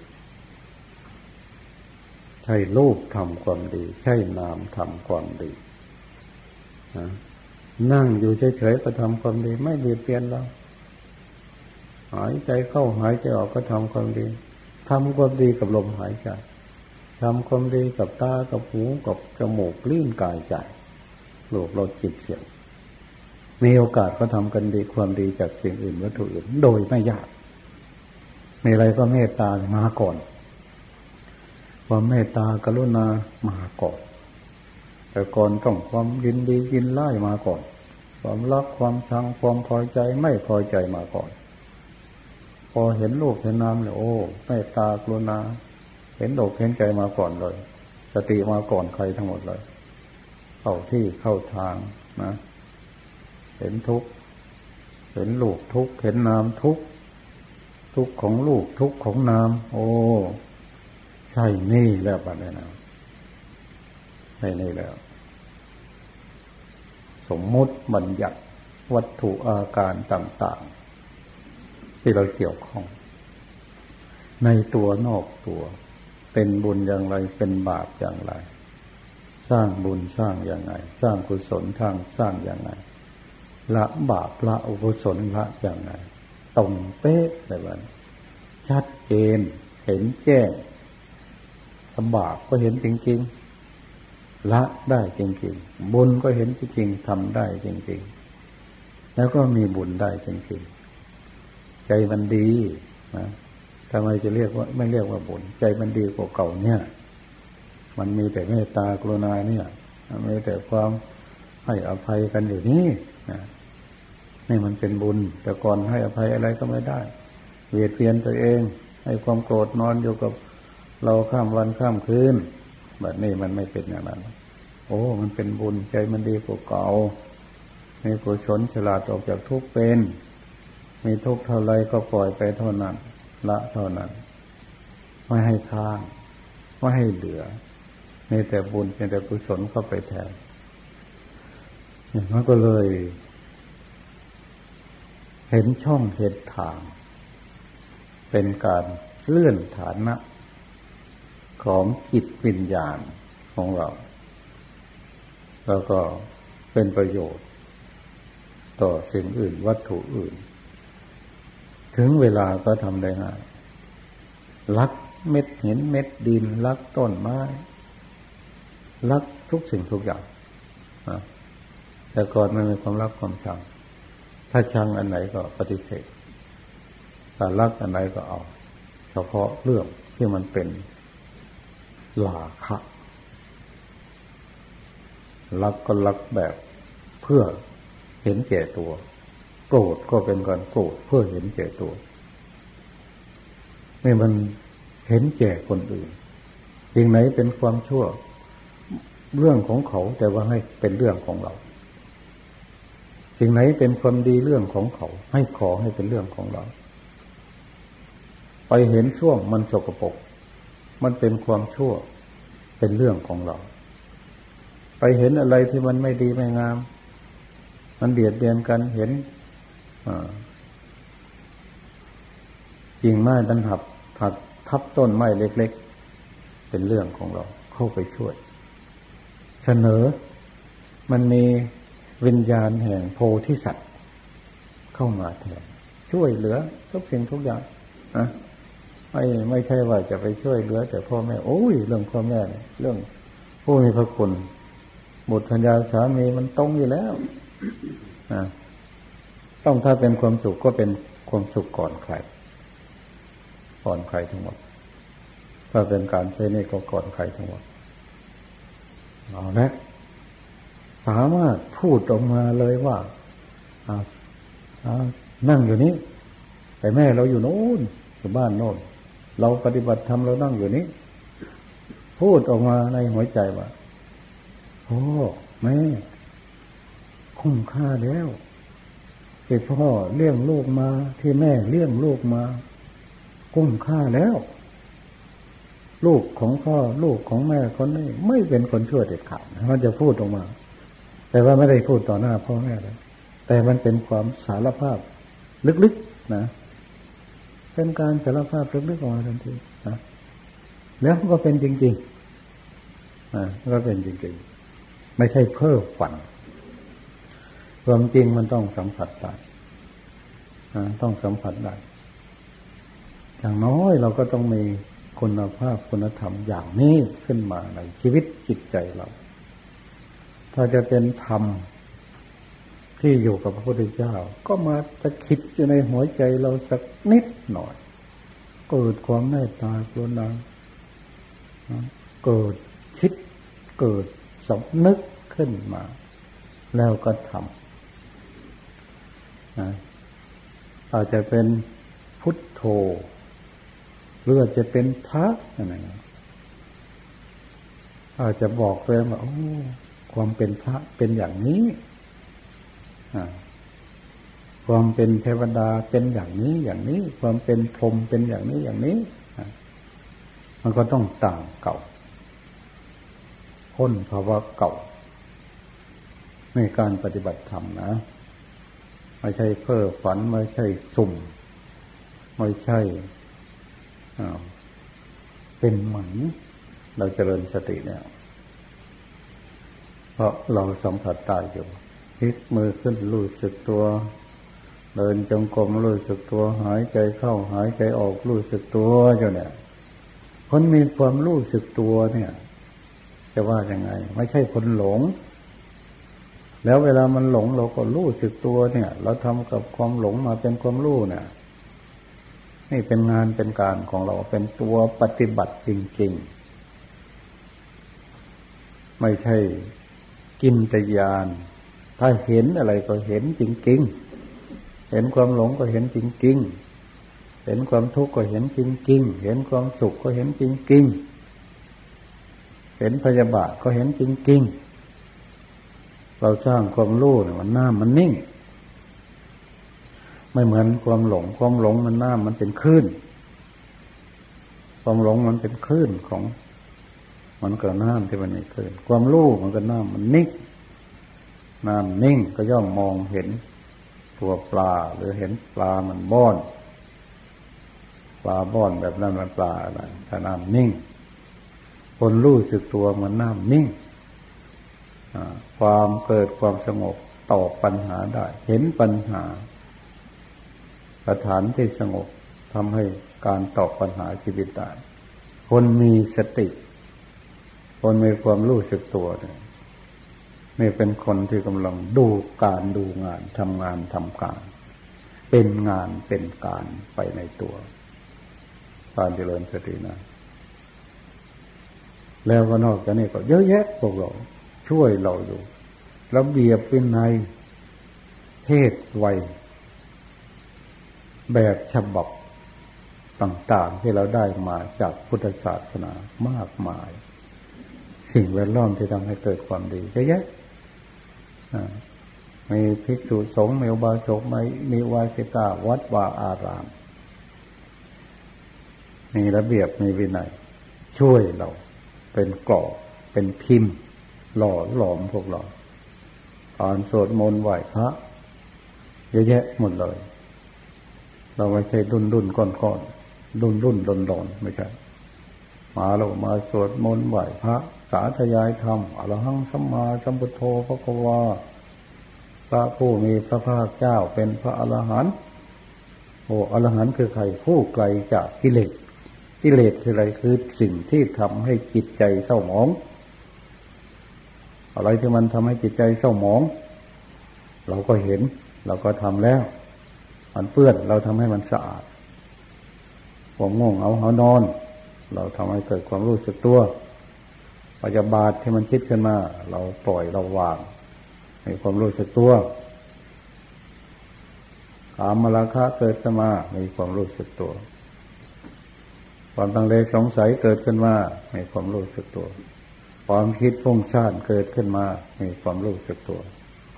ใช่รูปทำความดี ใช่นามทำความดีนะนั่งอยู่เฉยๆก็ทำความดี ไม่เบียดเบียนเราหายใจเข้าหายใจออกก็ทำความดีทำความดีกับลมหายใจ ทำความดีกับตา กับหู กับจมูก ลิ้น กายใจโลกเราจิตเสียง มีโอกาสก็ทำกันดีความดีจากสิ่งอื่นวัตถุอื่น โดยไม่ยาก มีอะไรก็เมตตามาก่อนความเมตตากรุณามาก่อน แต่ก่อนต้องความยินดียินไล่มาก่อน ความรักความชังความพอใจไม่พอใจมาก่อน พอเห็นลูกเห็นน้ำเลยโอ้เมตตากรุณา ห็นอกเห็นใจมาก่อนเลย สติมาก่อนใครทั้งหมดเลย เข้าที่เข้าทางนะ เห็นทุกเห็นลูกทุกเห็นนามทุกทุกของลูกทุกของนามโอ้ใช่นี่แล้วปัจจุบันใช่นี่แล้ว สมมุติบัญญัติวัตถุอาการต่าง ๆ ที่เราเกี่ยวข้อง ในตัวนอกตัว เป็นบุญอย่างไร เป็นบาปอย่างไร สร้างบุญสร้างอย่างไรสร้างกุศลทางสร้างอย่างไรละบาปละอกุศลละอย่างไรตรงเป๊ะเลยวันชัดเจนเห็นแจ้งบาปก็เห็นจริงๆละได้จริงๆบุญก็เห็นจริงๆทำได้จริงๆแล้วก็มีบุญได้จริงๆใจมันดีนะ ทำไมจะเรียกว่าไม่เรียกว่าบุญใจมันดีกว่าเก่าเนี่ย มันมีแต่เมตตากรุณาเนี่ยมีแต่ความให้อภัยกันอยู่นี่นะนี่มันเป็นบุญ แต่ก่อนให้อภัยอะไรก็ไม่ได้ เวียดเวียนตัวเอง ให้ความโกรธนอนอยู่กับเราข้ามวันข้ามคืนแบบนี้มันไม่เป็นอย่างนั้น โอ้ มันเป็นบุญใจมันดีกว่าเก่ามีกุศลฉลาดออกจากทุกเป็น มีทุกเท่าไรก็ปล่อยไปเท่านั้น ละเท่านั้น ไม่ให้ค้างไม่ให้เหลือมีแต่บุญมีแต่กุศลเข้าไปแทนมันก็เลย เห็นช่องเห็นทาง เป็นการเลื่อนฐานะ ของจิตวิญญาณของเรา แล้วก็เป็นประโยชน์ ต่อสิ่งอื่นวัตถุอื่น ถึงเวลาก็ทำได้ง่ายลักเม็ดหินเม็ดดินลักต้นไม้ลักทุกสิ่งทุกอย่างแต่ก่อนมันมีความรักความชัง ถ้าชังอันไหนก็ปฏิเสธแต่รักอันไหนก็เอา เฉพาะเรื่องที่มันเป็นลาคะรักก็รักแบบเพื่อเห็นแก่ตัว โกรธก็เป็นการโกรธเพื่อเห็นแก่ตัวนี่มันเห็นแก่คนอื่นสิ่งไหนเป็นความชั่ว เรื่องของเขาแต่ว่าให้เป็นเรื่องของเราสิ่งไหนเป็นความดีเรื่องของเขา ให้ขอให้เป็นเรื่องของเรา ไปเห็นช่วงมันสกปรกมันเป็นความชั่ว เป็นเรื่องของเรา ไปเห็นอะไรที่มันไม่ดีไม่งาม มันเบียดเบียนกันเห็น กิ่งไม้ดันหับถักทับต้นไม้เล็ก ๆ เป็นเรื่องของเราเข้าไปช่วย เสนอ มันมีวิญญาณแห่งโพธิสัตว์เข้ามาแทนช่วยเหลือ ทุกสิ่งทุกอย่างนะไม่ไม่ใช่ว่าจะไปช่วยเหลือ แต่พ่อแม่โอ้ยเรื่องพ่อแม่เรื่องผู้มีพระคุณบุตรพัญญาสามีมันตรงอยู่แล้วนะ ต้องถ้าเป็นความสุขก็เป็นความสุขก่อนใคร ก่อนใครทั้งหมด ถ้าเป็นการใช้นี่ก็ก่อนใครทั้งหมดเอาละสามารถพูดออกมาเลยว่านั่งอยู่นี้แต่แม่เราอยู่โน้นอยู่บ้านโน้นเราปฏิบัติธรรมเรานั่งอยู่นี้ พูดออกมาในหัวใจว่าโอ้แม่ คุ้มค่าแล้ว ที่พ่อเลี้ยงลูกมาที่แม่เลี้ยงลูกมาคุ้มค่าแล้ว ลูกของพ่อลูกของแม่คนนี้ไม่เป็นคนชั่วเด็ดขาดมันจะพูดออกมา แต่ว่าไม่ได้พูดต่อหน้าพ่อแม่เลยแต่มันเป็นความสารภาพลึกๆนะเป็นการสารภาพลึกๆออกมาทันทีนะแล้วก็เป็นจริงๆนะก็เป็นจริงๆ ไม่ใช่เพ้อฝัน ความจริงมันต้องสัมผัสได้ต้องสัมผัสได้อย่างน้อยเราก็ต้องมีคุณภาพคุณธรรมอย่างนี้ขึ้นมาในชีวิตจิตใจเรา ถ้าจะเป็นธรรมที่อยู่กับพระพุทธเจ้า ก็มาจะคิดอยู่ในหัวใจเราสักนิดหน่อย เกิดความเมตตากรุณาเกิดคิดเกิดสำนึกขึ้นมา แล้วก็ทำ อาจจะเป็นพุทโธหรืออาจจะเป็นพระอะไรอาจจะบอกเลยว่าโอ้ความเป็นพระเป็นอย่างนี้ความเป็นเทวดาเป็นอย่างนี้อย่างนี้ ความเป็นพรหมเป็นอย่างนี้อย่างนี้มันก็ต้องต่างเก่าพ้นภาวะเก่าในการปฏิบัติธรรมนะ ไม่ใช่เพ้อฝันไม่ใช่สุ่ม ไม่ใช่เป็นหมันเราจเจริญสติเนี่ยเพราะเราสัมผัสได้อยู่พลิกมือขึ้นรู้สึกตัว เดินจงกรมรู้สึกตัว หายใจเข้าหายใจออกรู้สึกตัวอยู่เนี่ย คนมีความรู้สึกตัวเนี่ย จะว่ายังไง ไม่ใช่คนหลง แล้วเวลามันหลงเราก็รู้สึกตัวเนี่ย เราทำกับความหลงมาเป็นความรู้เนี่ยนี่เป็นงานเป็นการของเราเป็นตัวปฏิบัติจริง ๆ ไม่ใช่กินตยาน ถ้าเห็นอะไรก็เห็นจริง ๆ เห็นความหลงก็เห็นจริง ๆ เห็นความทุกข์ก็เห็นจริง ๆ เห็นความสุขก็เห็นจริง ๆ เห็นพยาบาทก็เห็นจริง ๆ เราสร้างความรู้เนี่ยมันหน้ามันนิ่ง ไม่เหมือนความหลง ความหลงมันน้ามันเป็นคลื่น ความหลงมันเป็นคลื่นของ มันก็น้ำที่มันในคลื่น ความรู้มันก็น้ำมันนิ่งน้ำนิ่งก็ย่อมมองเห็นตัวปลา หรือเห็นปลามันบ้อนปลาบ้อนแบบนั้นมันปลาอะไรถ้าน้ำนิ่ง คนรู้สึกตัวมันน้ำนิ่ง ความเกิดความสงบตอบปัญหาได้ เห็นปัญหา สถานที่สงบทำให้การตอบปัญหาชีวิตได้คนมีสติ คนมีความรู้สึกตัวเนี่ยนี่เป็นคนที่กำลังดูการดูงานทำงานทำการ เป็นงานเป็นการไปในตัวการเจริญสตินะ แล้วก็นอกจากนี้ก็เยอะแยะพวกเรา ช่วยเราอยู่ ระเบียบเป็นในเพศวัยแบบฉบับต่าง ๆ ที่เราได้มาจากพุทธศาสนามากมาย สิ่งแวดล้อมที่ทำให้เกิดความดีเยอะแยะมีภิกษุสงฆ์มีอุบาสกมีมีวาสิกาวัดวาอาราม มีระเบียบมีวินัย ช่วยเราเป็นกรอบเป็นพิมพ์ หล่อหลอมพวกเราอ่านสวดมนต์ไหว้พระเยอะแยะหมดเลย เราไม่ใช่ดุนดุนก้อนก้อนดุนดุนดอนดอนไม่ใช่ มาเรามาสวดมนต์ไหว้พระสาธยายธรรมอรหังสัมมาสัมพุทโธพระกวาพระผู้มีพระภาคเจ้าเป็นพระอรหันต์โอ้อรหันต์คือใครผู้ไกลจากกิเลสกิเลสคืออะไรคือสิ่งที่ทำให้จิตใจเศร้าหมอง อะไรที่มันทำให้จิตใจเศร้าหมอง เราก็เห็น เราก็ทำแล้ว มันเปื้อนเราทำให้มันสะอาดผมง่วงเอาเขานอน เราทำให้เกิดความรู้สึกตัวปัจจบาทที่มันคิดขึ้นมา เราปล่อยเราวางให้ความรู้สึกตัวขามมาราคะเกิดขึ้นมา มีความรู้สึกตัว ความตังเลสงสัยเกิดขึ้นมา มีความรู้สึกตัว ความคิดพุ่งชาติเกิดขึ้นมามีความรู้สึกตัว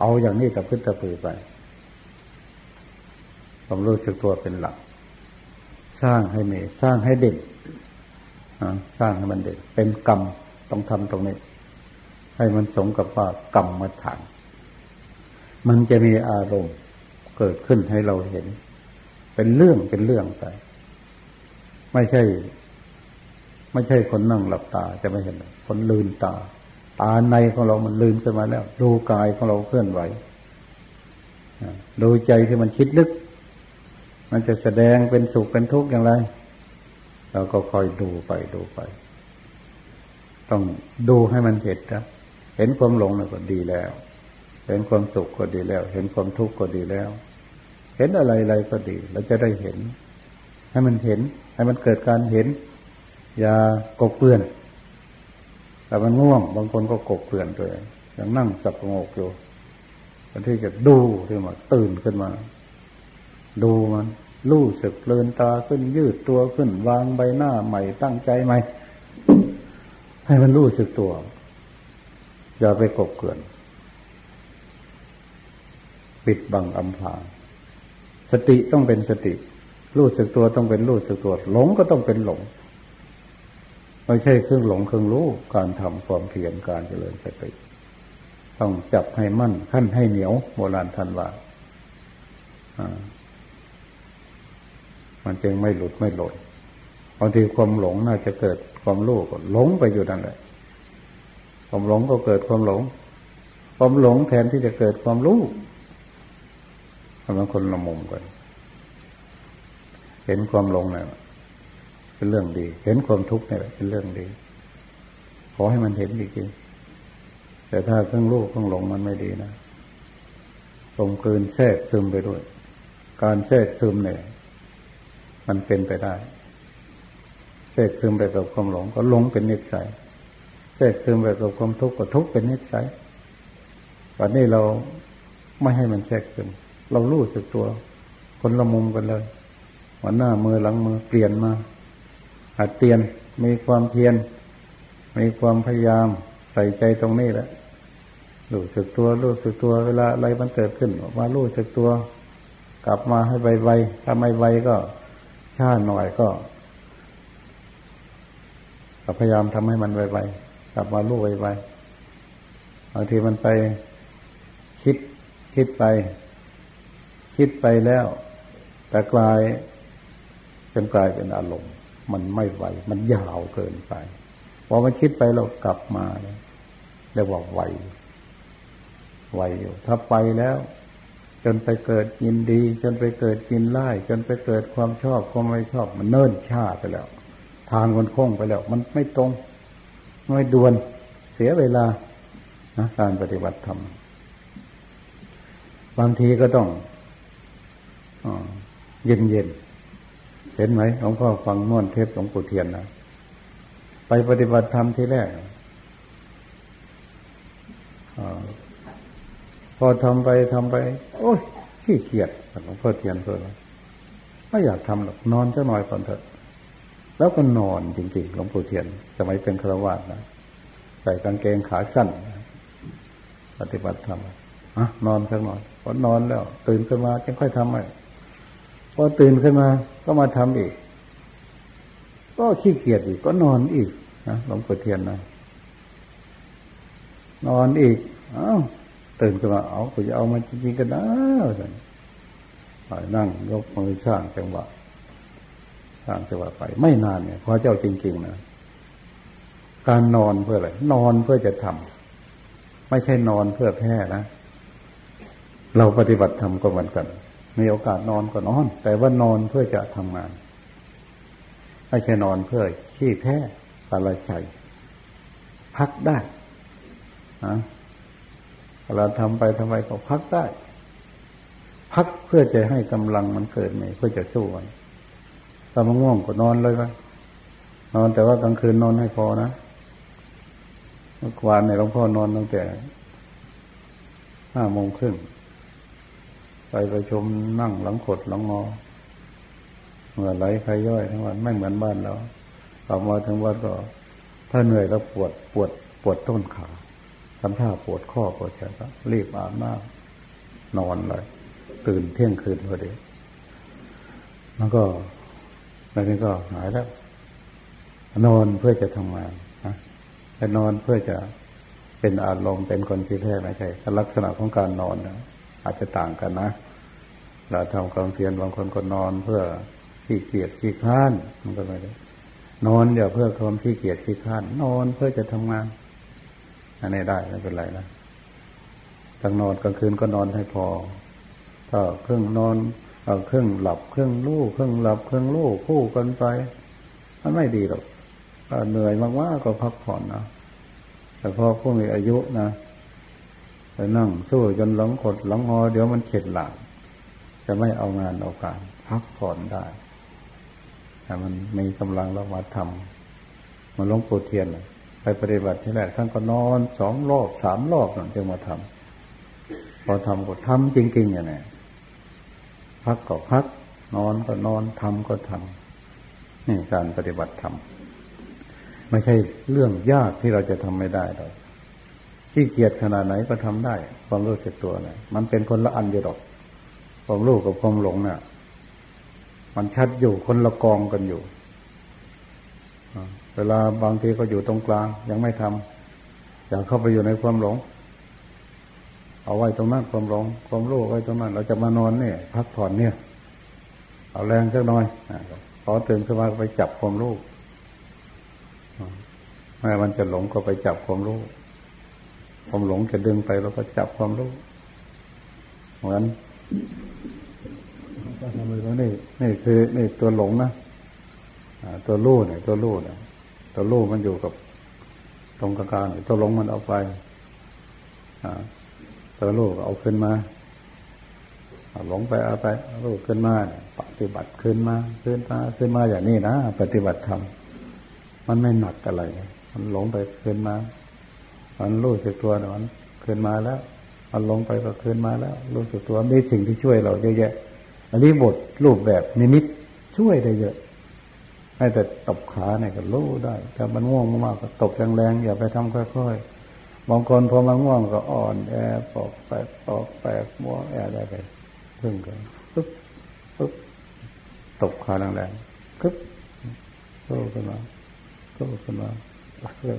เอาอย่างนี้ต่พึ่งตะพือไป ความรู้สึกตัวเป็นหลัก สร้างให้มี สร้างให้เด่นสร้างให้มันเด่นเป็นกรรมต้องทำตรงนี้ ให้มันสมกับว่ากรรมมาฐาน มันจะมีอารมณ์เกิดขึ้นให้เราเห็น เป็นเรื่องเป็นเรื่องไป ไม่ใช่ ไม่ใช่คนนั่งหลับตาจะไม่เห็นเลย คนลืนตา ตาในของเรามันลืนขึ้นมาแล้ว ดูกายของเราเคลื่อนไหวดูใจที่มันคิดลึก มันจะแสดงเป็นสุขเป็นทุกข์อย่างไร เราก็คอยดูไปดูไป ต้องดูให้มันเห็นนะเห็นความหลงก็ดีแล้ว เห็นความสุขก็ดีแล้ว เห็นความทุกข์ก็ดีแล้ว เห็นอะไรอะไรก็ดี เราจะได้เห็น ให้มันเห็น ให้มันเกิดการเห็น อย่ากกเปื่อน แต่มันง่วง บางคนก็กกเปื่อนตัวเองยังนั่งสับงกอยู่คนที่จะดูที่มาตื่นขึ้นมา ดูมันรู้สึกเลินตาขึ้นยืดตัวขึ้น วางใบหน้าใหม่ตั้งใจใหม่ ให้มันรู้สึกตัว อย่าไปกบเกินปิดบังอำพรางสติต้องเป็นสติ รู้สึกตัวต้องเป็นรู้สึกตัว หลงก็ต้องเป็นหลง ไม่ใช่เครื่องหลงเครื่องรู้การทำความเพียรการเจริญสติต้องจับให้มั่นขั้นให้เหนียวโบราณท่านว่ามันจึงไม่หลุดไม่หล่นบางทีความหลงน่าจะเกิดความรู้ก็หลงไปอยู่นั่นแหละความหลงก็เกิดความหลง ความหลงแทนที่จะเกิดความรู้มันคนละมุมกัน เห็นความหลงเนี่ย เป็นเรื่องดี เห็นความทุกข์เนี่ยเป็นเรื่องดี ขอให้มันเห็นจริงๆแต่ถ้าเครื่องรู้เครื่องหลงมันไม่ดีนะตรงคืนแทรกซึมไปด้วย การแทรกซึมเนี่ย มันเป็นไปได้แทรกซึมไปกับความหลงก็หลงเป็นนิสัยแทรกซึมไปกับความทุกข์ก็ทุกข์เป็นนิสัยวันนี้เราไม่ให้มันแทรกซึมเรารู้สึกตัว คนละมุมกันเลยวันหน้ามือหลังมือเปลี่ยนมา หัดเตียนมีความเพียรมีความพยายามใส่ใจตรงนี้แหละรู้สึกตัวรู้สึกตัวเวลาอะไรมันเกิดขึ้นมารู้สึกตัว กลับมาให้ไวๆถ้าไม่ไวก็ช้าหน่อยก็พยายามทำให้มันไวๆกลับมารู้ไวๆบางทีมันไปคิดคิดไป คิดไปแล้ว แต่กลายเป็นกลายเป็นอารมณ์ มันไม่ไหว มันยาวเกินไปพอมันคิดไปเรากลับมาเรียกว่าไหวไหวอยู่ ถ้าไปแล้ว จนไปเกิดยินดี จนไปเกิดยินไล่จนไปเกิดความชอบความไม่ชอบ มันเนิ่นช้าไปแล้ว ทางมันคงไปแล้ว มันไม่ตรง ไม่ด่วนเสียเวลานะการปฏิบัติธรรมบางทีก็ต้องเย็นเย็น เห็นไหมหลวงพ่อฟังม่วนเทปหลวงปู่เทียนนะไปปฏิบัติธรรมที่แรกอพอทำไปทำไป โอ้ยขี้เกียจหลวงพ่อเทียนเพื่อไม่อยากทำหรอกนอนจะหน่อยก่อนเถอะ แล้วก็นอนจริงๆหลวงปู่เทียนสมัยเป็นฆราวาสนะใส่กางเกงขาสั้น ปฏิบัติธรรมอะนอนสักหน่อยพอนอนแล้ว ตื่นขึ้นมาจึงค่อยทำใหม่พอตื่นขึ้นมา ก็มาทำอีก ก็ขี้เกียจอีกก็นอนอีกนะหลวงปู่เทียนนะนอนอีก เอ้าตื่นขึ้นมาเอากูจะเอามาจริงๆก็ได้ไปนั่งยกมือสร้างจังหวะสร้างจังหวะไป ไม่นานเนี่ยพอเจ้าจริง ๆ นะ การนอนเพื่ออะไรนอนเพื่อจะทำไม่ใช่นอนเพื่อแพ้นะเราปฏิบัติธรรมก็เหมือนกัน มีโอกาสนอนก็นอน แต่ว่านอนเพื่อจะทำงาน ไม่ใช่นอนเพื่อขี้แพ้อะไรใจพักได้นะเราทำไปทำไมก็พักได้ พักเพื่อจะให้กำลังมันเกิดใหม่เพื่อจะสู้มันถ้ามันง่วงก็นอนเลยไหมนอนแต่ว่ากลางคืนนอนให้พอนะเมื่อวานเนี่ยหลวงพ่อนอนตั้งแต่ห้าโมงครึ่ง ปประชุมนั่งหลังขดหลังงอเมื่อไหลใครย่อยทั้งวันไม่เหมือนบ้านเรากลับมาถึงวัดก็ ถ้าเหนื่อยแล้วปวดปวดปวดต้นขาทำท่าปวดข้อปวดแขนก็รีบอาบน้ำนอนเลย ตื่นเที่ยงคืนพอดีแล้วก็แล้วนี้ก็หายแล้ว นอนเพื่อจะทำงานนะแต่นอนเพื่อจะเป็นอารมณ์เป็นคนที่แท้ไม่ใช่ลักษณะของการนอนนะอาจจะต่างกันนะ เราทำความเพียรบางคนก็นอนเพื่อขี้เกียจขี้ข้านมันก็ไม่ได้นอนเดี๋ยวเพื่อความขี้เกียจขี้ข้าน นอนเพื่อจะทำงาน อันนี้ได้ไม่เป็นไรนะกลางนอนกลางคืนก็นอนให้พอถ้าเครื่องนอนเอาเครื่องหลับเครื่องลู่เครื่องหลับเครื่องลู่คู่กันไปมันไม่ดีหรอกเหนื่อยมากๆก็พักผ่อนนะแต่พอผู้มีอายุนะไปนั่งสู้จนหลังขดหลังงอเดี๋ยวมันเข็ดหลัง จะไม่เอางานเอาการพักผ่อนได้แต่มันมีกำลังแล้วมาทำมันลงปูเทียนไปปฏิบัติที่แรกท่านก็นอนสองรอบสามรอบนั่นจึงมาทำพอทำก็ทำจริงๆอย่างนี้พักก็พัก นอนก็นอนทำก็ทำนี่การปฏิบัติธรรมไม่ใช่เรื่องยากที่เราจะทำไม่ได้หรอกขี้เกียจขนาดไหนก็ทำได้ ความรู้สึกตัวเนี่ยมันเป็นคนละอันเดียวดอก ความรู้กับความหลงเนี่ยมันชัดอยู่คนละกองกันอยู่เวลาบางทีก็อยู่ตรงกลาง ยังไม่ทำอยากเข้าไปอยู่ในความหลง เอาไว้ตรงนั้นความหลง ความรู้ไว้ตรงนั้น เราจะมานอนเนี่ย พักผ่อนเนี่ย เอาแรงสักหน่อยพอตื่นขึ้นมาไปจับความรู้แม้มันจะหลงก็ไปจับความรู้ความหลงจะดึงไปเราก็จับความรู้เหมือน ก็ทำไปแล้นี่นี่คือนี่ตัวหลงนะตัวรู้เนี่ยตัวรู้เนี่ยตัวรู้มันอยู่กับตรงกลางๆตัวหลงมันเอาไปตัวรู้เอาขึ้นมาหลงไปเอาไปรู้ขึ้นมาปฏิบัติขึ้นมาขึ้นมาขึ้นมาอย่างนี้นะปฏิบัติธรรมมันไม่หนักอะไร มันหลงไปขึ้นมา มันรู้สึกตัวมันขึ้นมาแล้ว มันหลงไปก็ขึ้นมาแล้ว รู้สึกตัวมีสิ่งที่ช่วยเราเยอะแยะ อันนี้บทรูปแบบนิมิตช่วยได้เยอะให้แต่ตบขาเนี่ยก็รู้ได้ถ้ามันง่วงมากก็ตบแรงๆอย่าไปทำค่อยๆบางคนพอมันง่วงก็อ่อนแอปอกแปกปอกแปกมัวแอได้ไปพึ่งกันปึ๊บปึ๊บตบขาแรงๆปึ๊บโตขึ้นมาโตขึ้นมาปักเลย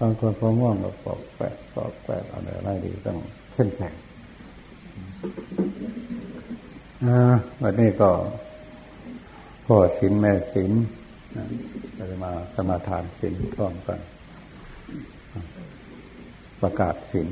บางคนพอง่วงก็ปอกแปกปอกแปกอะไรอะไรดีต้องเข้มแข็ง วันนี้ก็พ่อศีลแม่ศีลจะมาสมาทานศีลพร้อมกัน ประกาศศีล